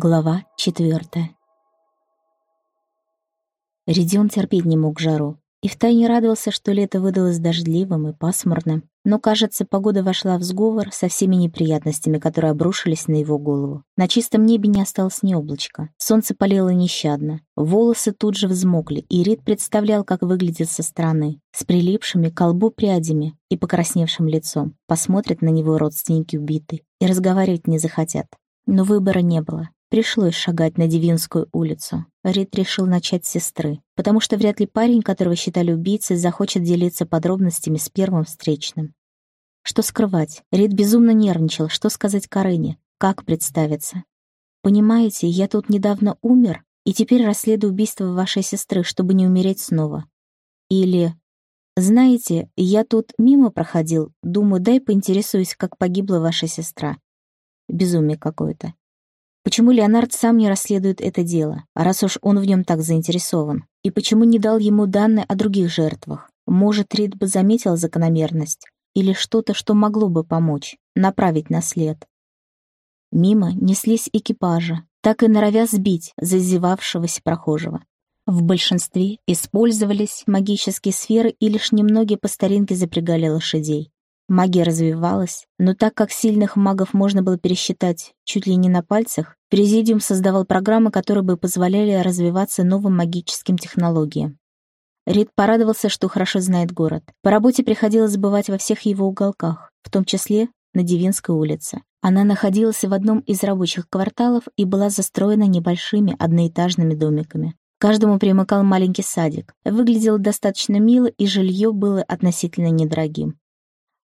Глава четвертая. Редион терпеть не мог жару, и втайне радовался, что лето выдалось дождливым и пасмурным, но, кажется, погода вошла в сговор со всеми неприятностями, которые обрушились на его голову. На чистом небе не осталось ни облачка, солнце палило нещадно, волосы тут же взмокли, и Рид представлял, как выглядит со стороны, с прилипшими к колбу прядями и покрасневшим лицом. Посмотрят на него родственники убиты и разговаривать не захотят. Но выбора не было. Пришлось шагать на Дивинскую улицу. Рид решил начать с сестры, потому что вряд ли парень, которого считали убийцей, захочет делиться подробностями с первым встречным. Что скрывать? Рид безумно нервничал, что сказать Карене, как представиться. «Понимаете, я тут недавно умер, и теперь расследую убийство вашей сестры, чтобы не умереть снова». Или «Знаете, я тут мимо проходил, думаю, дай поинтересуюсь, как погибла ваша сестра». Безумие какое-то. Почему Леонард сам не расследует это дело, раз уж он в нем так заинтересован? И почему не дал ему данные о других жертвах? Может, Рид бы заметил закономерность? Или что-то, что могло бы помочь, направить на след? Мимо неслись экипажи, так и норовя сбить зазевавшегося прохожего. В большинстве использовались магические сферы и лишь немногие по старинке запрягали лошадей. Магия развивалась, но так как сильных магов можно было пересчитать чуть ли не на пальцах, Президиум создавал программы, которые бы позволяли развиваться новым магическим технологиям. Рид порадовался, что хорошо знает город. По работе приходилось бывать во всех его уголках, в том числе на Дивинской улице. Она находилась в одном из рабочих кварталов и была застроена небольшими одноэтажными домиками. Каждому примыкал маленький садик. Выглядело достаточно мило, и жилье было относительно недорогим.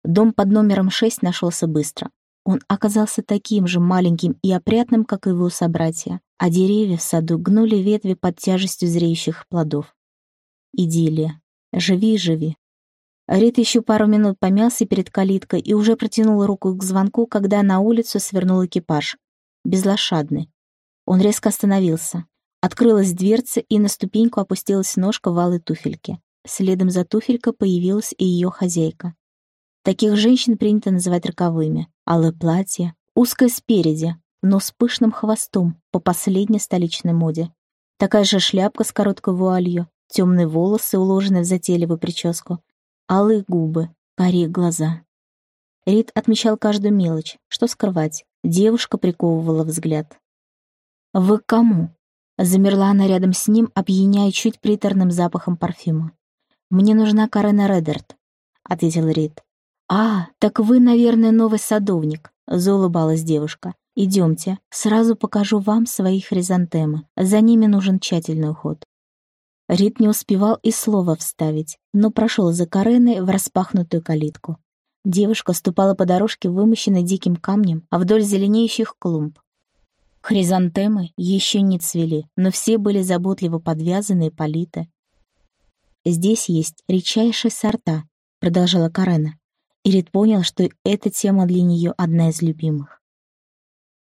Дом под номером 6 нашелся быстро. Он оказался таким же маленьким и опрятным, как и его собратья, а деревья в саду гнули ветви под тяжестью зреющих плодов. Идиллия. Живи, живи. Рит еще пару минут помялся перед калиткой и уже протянул руку к звонку, когда на улицу свернул экипаж. Безлошадный. Он резко остановился. Открылась дверца, и на ступеньку опустилась ножка валы туфельки. Следом за туфелькой появилась и ее хозяйка. Таких женщин принято называть роковыми. Алое платье, узкое спереди, но с пышным хвостом по последней столичной моде. Такая же шляпка с короткой вуалью, темные волосы, уложенные в затейливую прическу, алые губы, карие глаза. Рид отмечал каждую мелочь. Что скрывать? Девушка приковывала взгляд. «Вы кому?» Замерла она рядом с ним, опьяняя чуть приторным запахом парфюма. «Мне нужна Карена Редерт», — ответил Рид. «А, так вы, наверное, новый садовник», — заулыбалась девушка. «Идемте, сразу покажу вам свои хризантемы. За ними нужен тщательный уход». Рид не успевал и слова вставить, но прошел за Кареной в распахнутую калитку. Девушка ступала по дорожке, вымощенной диким камнем, а вдоль зеленеющих клумб. Хризантемы еще не цвели, но все были заботливо подвязаны и политы. «Здесь есть редчайшие сорта», — продолжала Карена. Ирит понял, что эта тема для нее одна из любимых.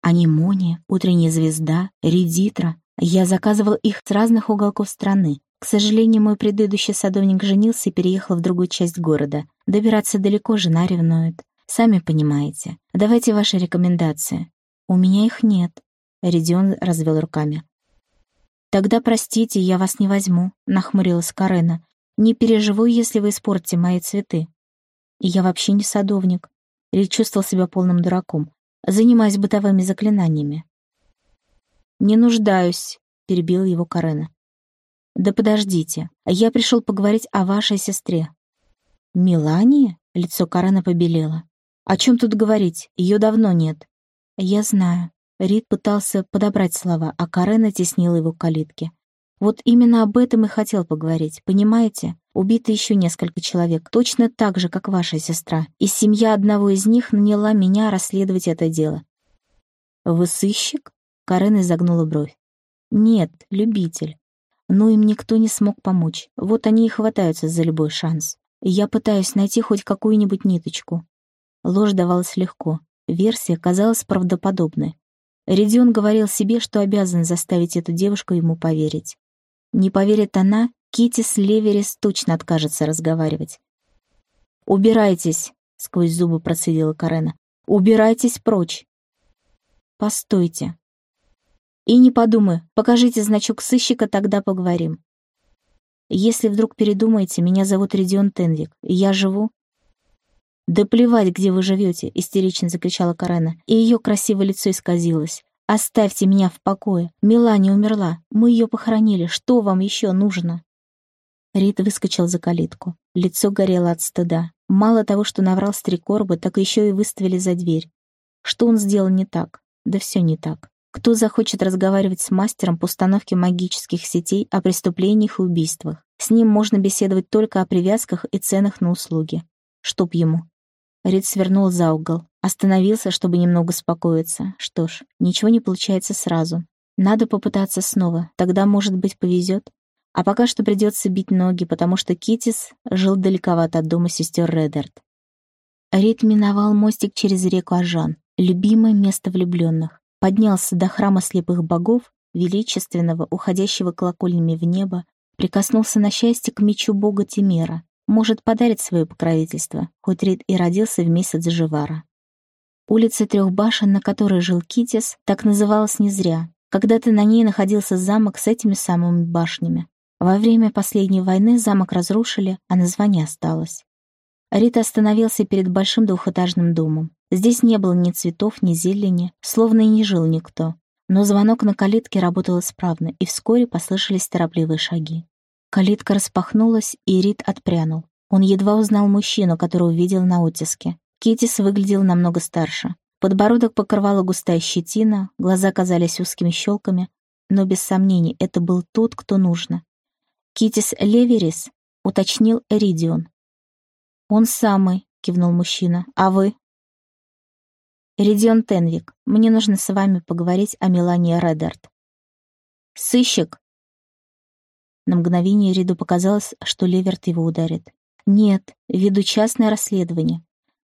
Анимония, утренняя звезда, редитра. Я заказывал их с разных уголков страны. К сожалению, мой предыдущий садовник женился и переехал в другую часть города. Добираться далеко жена ревнует. Сами понимаете. Давайте ваши рекомендации. У меня их нет. Редион развел руками. «Тогда, простите, я вас не возьму», — нахмурилась Карена. «Не переживу, если вы испортите мои цветы». Я вообще не садовник. Или чувствовал себя полным дураком. Занимаюсь бытовыми заклинаниями. «Не нуждаюсь», — перебил его Карена. «Да подождите, я пришел поговорить о вашей сестре». «Мелании?» — лицо Карена побелело. «О чем тут говорить? Ее давно нет». «Я знаю». Рид пытался подобрать слова, а Карена теснила его к калитке. Вот именно об этом и хотел поговорить, понимаете? Убито еще несколько человек, точно так же, как ваша сестра, и семья одного из них наняла меня расследовать это дело. «Вы сыщик?» — Карен изогнула бровь. «Нет, любитель. Но им никто не смог помочь. Вот они и хватаются за любой шанс. Я пытаюсь найти хоть какую-нибудь ниточку». Ложь давалась легко. Версия казалась правдоподобной. Редион говорил себе, что обязан заставить эту девушку ему поверить. Не поверит она, Китис Леверис точно откажется разговаривать. «Убирайтесь!» — сквозь зубы процедила Карена. «Убирайтесь прочь!» «Постойте!» И не подумаю, покажите значок сыщика, тогда поговорим. Если вдруг передумаете, меня зовут Редион Тенвик, я живу... «Да плевать, где вы живете!» — истерично закричала Карена, и ее красивое лицо исказилось. «Оставьте меня в покое! Милани умерла! Мы ее похоронили! Что вам еще нужно?» Рид выскочил за калитку. Лицо горело от стыда. Мало того, что наврал стрекорбы, так еще и выставили за дверь. Что он сделал не так? Да все не так. Кто захочет разговаривать с мастером по установке магических сетей о преступлениях и убийствах? С ним можно беседовать только о привязках и ценах на услуги. Чтоб ему. Рид свернул за угол. Остановился, чтобы немного успокоиться. Что ж, ничего не получается сразу. Надо попытаться снова, тогда, может быть, повезет. А пока что придется бить ноги, потому что Китис жил далековато от дома сестер Редерт. Рид миновал мостик через реку Ажан, любимое место влюбленных поднялся до храма слепых богов, величественного, уходящего колокольнями в небо, прикоснулся на счастье к мечу бога Тимера, может подарить свое покровительство, хоть Рид и родился в месяц Живара. Улица трех башен, на которой жил Китис, так называлась не зря. Когда-то на ней находился замок с этими самыми башнями. Во время последней войны замок разрушили, а название осталось. Рит остановился перед большим двухэтажным домом. Здесь не было ни цветов, ни зелени, словно и не жил никто. Но звонок на калитке работал исправно, и вскоре послышались торопливые шаги. Калитка распахнулась, и Рид отпрянул. Он едва узнал мужчину, которого видел на оттиске. Китис выглядел намного старше. Подбородок покрывала густая щетина, глаза казались узкими щелками, но без сомнений это был тот, кто нужно. «Китис Леверис», — уточнил Эридион. «Он самый», — кивнул мужчина. «А вы?» «Редион Тенвик, мне нужно с вами поговорить о Мелании Редерт». «Сыщик!» На мгновение Риду показалось, что Леверт его ударит. «Нет, веду частное расследование».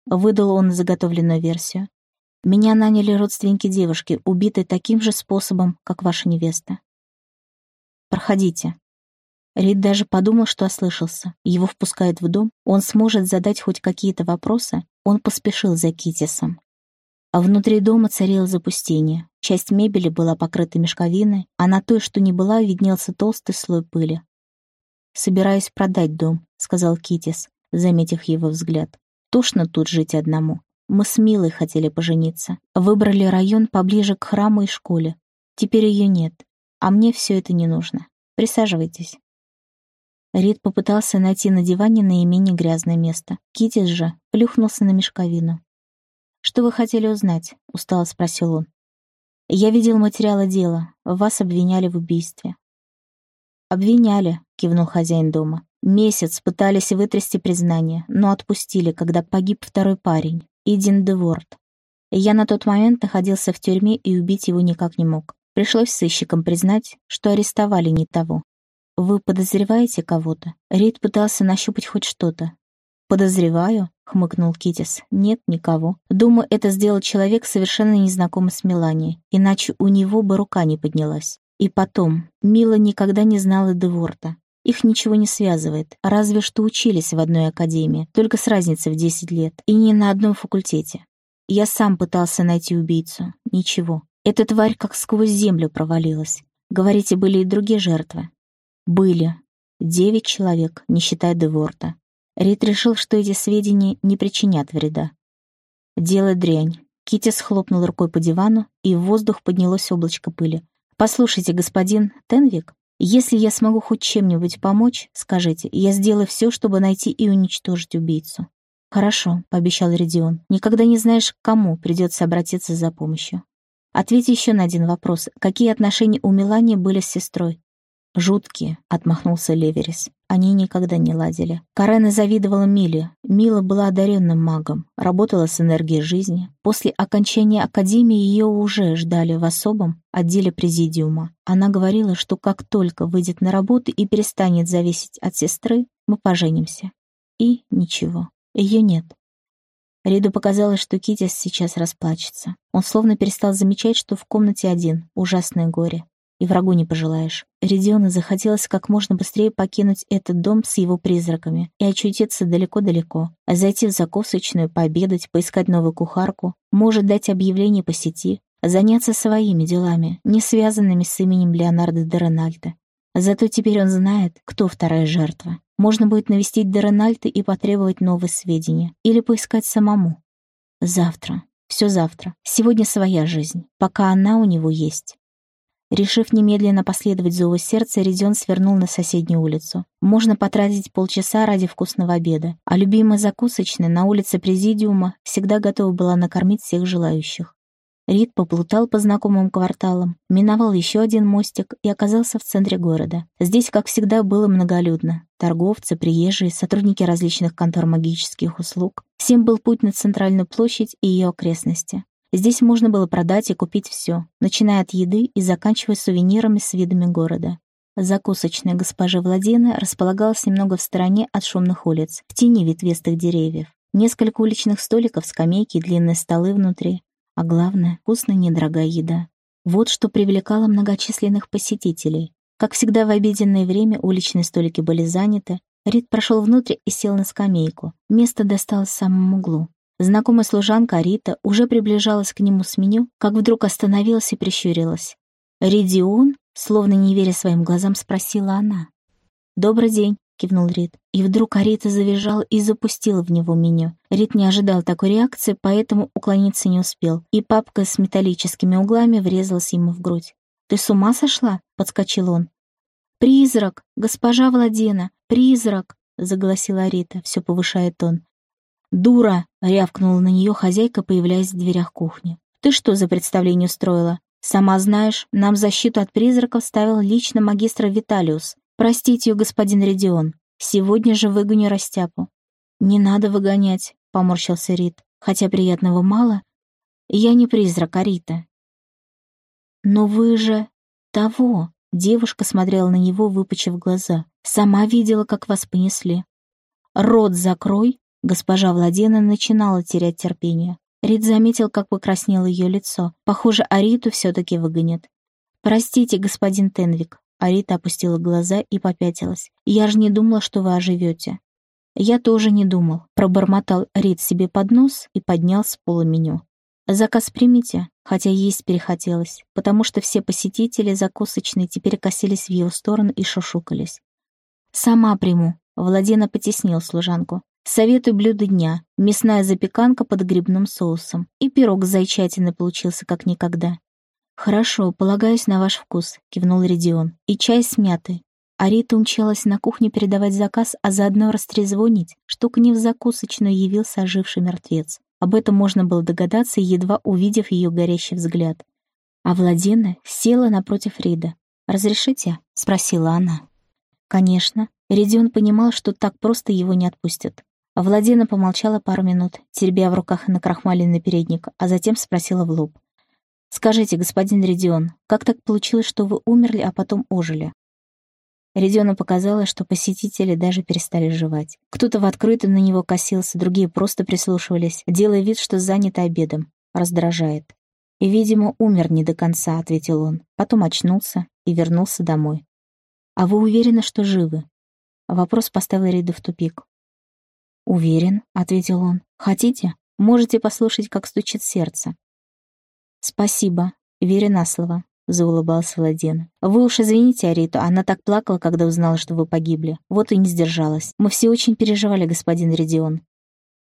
Выдал он заготовленную версию. «Меня наняли родственники девушки, убитой таким же способом, как ваша невеста». «Проходите». Рид даже подумал, что ослышался. Его впускают в дом, он сможет задать хоть какие-то вопросы. Он поспешил за Китисом. А внутри дома царило запустение. Часть мебели была покрыта мешковиной, а на той, что не была, виднелся толстый слой пыли. «Собираюсь продать дом», — сказал Китис, заметив его взгляд. «Тошно тут жить одному. Мы с Милой хотели пожениться. Выбрали район поближе к храму и школе. Теперь ее нет. А мне все это не нужно. Присаживайтесь». Рид попытался найти на диване наименее грязное место. Китис же плюхнулся на мешковину. «Что вы хотели узнать?» — устало спросил он. «Я видел материалы дела. Вас обвиняли в убийстве». «Обвиняли», — кивнул хозяин дома. «Месяц пытались вытрясти признание, но отпустили, когда погиб второй парень, Идин Деворд. Я на тот момент находился в тюрьме и убить его никак не мог. Пришлось сыщикам признать, что арестовали не того. Вы подозреваете кого-то?» Рид пытался нащупать хоть что-то. «Подозреваю», хмыкнул Китис. «Нет никого. Думаю, это сделал человек, совершенно незнакомый с Меланией, иначе у него бы рука не поднялась. И потом, Мила никогда не знала Деворта. Их ничего не связывает, разве что учились в одной академии, только с разницей в 10 лет, и не на одном факультете. Я сам пытался найти убийцу. Ничего. Эта тварь как сквозь землю провалилась. Говорите, были и другие жертвы? Были. Девять человек, не считая Деворта. Рид решил, что эти сведения не причинят вреда. «Дело дрянь». Китти схлопнул рукой по дивану, и в воздух поднялось облачко пыли. «Послушайте, господин Тенвик, если я смогу хоть чем-нибудь помочь, скажите, я сделаю все, чтобы найти и уничтожить убийцу». «Хорошо», — пообещал Редион. «Никогда не знаешь, к кому придется обратиться за помощью». Ответь еще на один вопрос. Какие отношения у Мелании были с сестрой? «Жуткие», — отмахнулся Леверис. Они никогда не ладили. Карена завидовала Миле. Мила была одаренным магом, работала с энергией жизни. После окончания академии ее уже ждали в особом отделе президиума. Она говорила, что как только выйдет на работу и перестанет зависеть от сестры, мы поженимся. И ничего. Ее нет. Риду показалось, что Китис сейчас расплачется. Он словно перестал замечать, что в комнате один, ужасное горе. И врагу не пожелаешь. Редиону захотелось как можно быстрее покинуть этот дом с его призраками и очутиться далеко-далеко, а зайти в закусочную, пообедать, поискать новую кухарку, может дать объявление по сети, заняться своими делами, не связанными с именем Леонардо де Рональдо. Зато теперь он знает, кто вторая жертва. Можно будет навестить де Рональдо и потребовать новые сведения. Или поискать самому. Завтра. Все завтра. Сегодня своя жизнь, пока она у него есть. Решив немедленно последовать зову сердца, Редион свернул на соседнюю улицу. Можно потратить полчаса ради вкусного обеда, а любимая закусочная на улице Президиума всегда готова была накормить всех желающих. Рид поплутал по знакомым кварталам, миновал еще один мостик и оказался в центре города. Здесь, как всегда, было многолюдно. Торговцы, приезжие, сотрудники различных контор магических услуг. Всем был путь на центральную площадь и ее окрестности. Здесь можно было продать и купить все, начиная от еды и заканчивая сувенирами с видами города. Закусочная госпожи Владены располагалась немного в стороне от шумных улиц, в тени ветвистых деревьев. Несколько уличных столиков, скамейки и длинные столы внутри. А главное, вкусная недорогая еда. Вот что привлекало многочисленных посетителей. Как всегда в обеденное время уличные столики были заняты. Рид прошел внутрь и сел на скамейку. Место досталось в самом углу. Знакомая служанка Рита уже приближалась к нему с меню, как вдруг остановилась и прищурилась. «Ридион?» — словно не веря своим глазам, спросила она. «Добрый день», кивнул Рид. И вдруг Арита завизжал и запустил в него меню. Рид не ожидал такой реакции, поэтому уклониться не успел, и папка с металлическими углами врезалась ему в грудь. «Ты с ума сошла?» — подскочил он. «Призрак! Госпожа Владена! Призрак!» — загласила Арита, все повышая тон. «Дура!» — рявкнула на нее хозяйка, появляясь в дверях кухни. «Ты что за представление устроила? Сама знаешь, нам защиту от призраков ставил лично магистр Виталиус. «Простите ее, господин Редион. Сегодня же выгоню растяпу». «Не надо выгонять», — поморщился Рид. «Хотя приятного мало. Я не призрак, Рита». «Но вы же... того...» Девушка смотрела на него, выпучив глаза. «Сама видела, как вас понесли». «Рот закрой!» Госпожа Владена начинала терять терпение. Рид заметил, как покраснело ее лицо. Похоже, Ариту все-таки выгонят. «Простите, господин Тенвик, Арита опустила глаза и попятилась. «Я же не думала, что вы оживете». «Я тоже не думал», — пробормотал Рид себе под нос и поднял с пола меню. «Заказ примите», хотя есть перехотелось, потому что все посетители закусочной теперь косились в его сторону и шушукались. «Сама приму», — Владена потеснил служанку. «Советую блюдо дня. Мясная запеканка под грибным соусом. И пирог с зайчатиной получился как никогда. «Хорошо, полагаюсь на ваш вкус», — кивнул Редион. «И чай с мятой». Арита умчалась на кухню передавать заказ, а заодно растрезвонить, что к ней в закусочную явился оживший мертвец. Об этом можно было догадаться, едва увидев ее горящий взгляд. А Владена села напротив Рида. «Разрешите?» — спросила она. «Конечно». Редион понимал, что так просто его не отпустят. Владена помолчала пару минут, теребя в руках накрахмаленный передник, а затем спросила в лоб. «Скажите, господин Редион, как так получилось, что вы умерли, а потом ожили?» Редиону показалось, что посетители даже перестали жевать. Кто-то в открытую на него косился, другие просто прислушивались, делая вид, что заняты обедом. Раздражает. «И, видимо, умер не до конца», — ответил он. Потом очнулся и вернулся домой. «А вы уверены, что живы?» Вопрос поставил Риду в тупик. «Уверен», — ответил он. «Хотите? Можете послушать, как стучит сердце. «Спасибо, верю на слово», — заулыбался Владен. «Вы уж извините Ариту, она так плакала, когда узнала, что вы погибли. Вот и не сдержалась. Мы все очень переживали, господин Редион.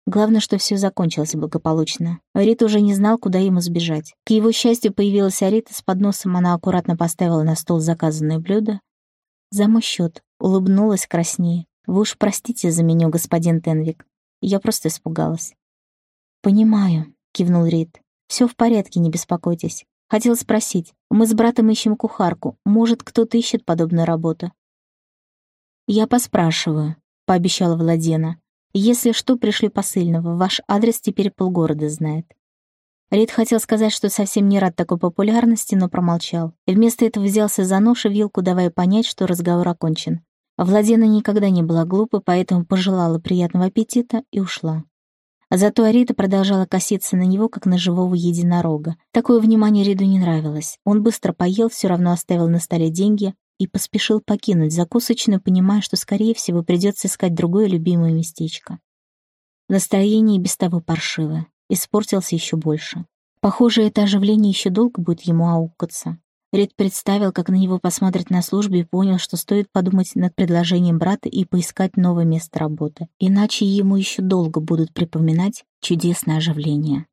Главное, что все закончилось благополучно. Рит уже не знал, куда ему сбежать. К его счастью, появилась Арита с подносом, она аккуратно поставила на стол заказанное блюдо. «За мой счет», — улыбнулась краснее. «Вы уж простите за меню, господин Тенвик. Я просто испугалась». «Понимаю», — кивнул Рит. Все в порядке, не беспокойтесь. Хотел спросить, мы с братом ищем кухарку. Может, кто-то ищет подобную работу?» «Я поспрашиваю», — пообещала Владена. «Если что, пришли посыльного. Ваш адрес теперь полгорода знает». Рид хотел сказать, что совсем не рад такой популярности, но промолчал. И вместо этого взялся за нож и вилку, давая понять, что разговор окончен. Владена никогда не была глупой, поэтому пожелала приятного аппетита и ушла. А зато Арита продолжала коситься на него, как на живого единорога. Такое внимание Риду не нравилось. Он быстро поел, все равно оставил на столе деньги и поспешил покинуть закусочную, понимая, что, скорее всего, придется искать другое любимое местечко. Настроение без того паршивое. Испортился еще больше. Похоже, это оживление еще долго будет ему аукаться. Ред представил, как на него посмотрят на службе и понял, что стоит подумать над предложением брата и поискать новое место работы. Иначе ему еще долго будут припоминать чудесное оживление.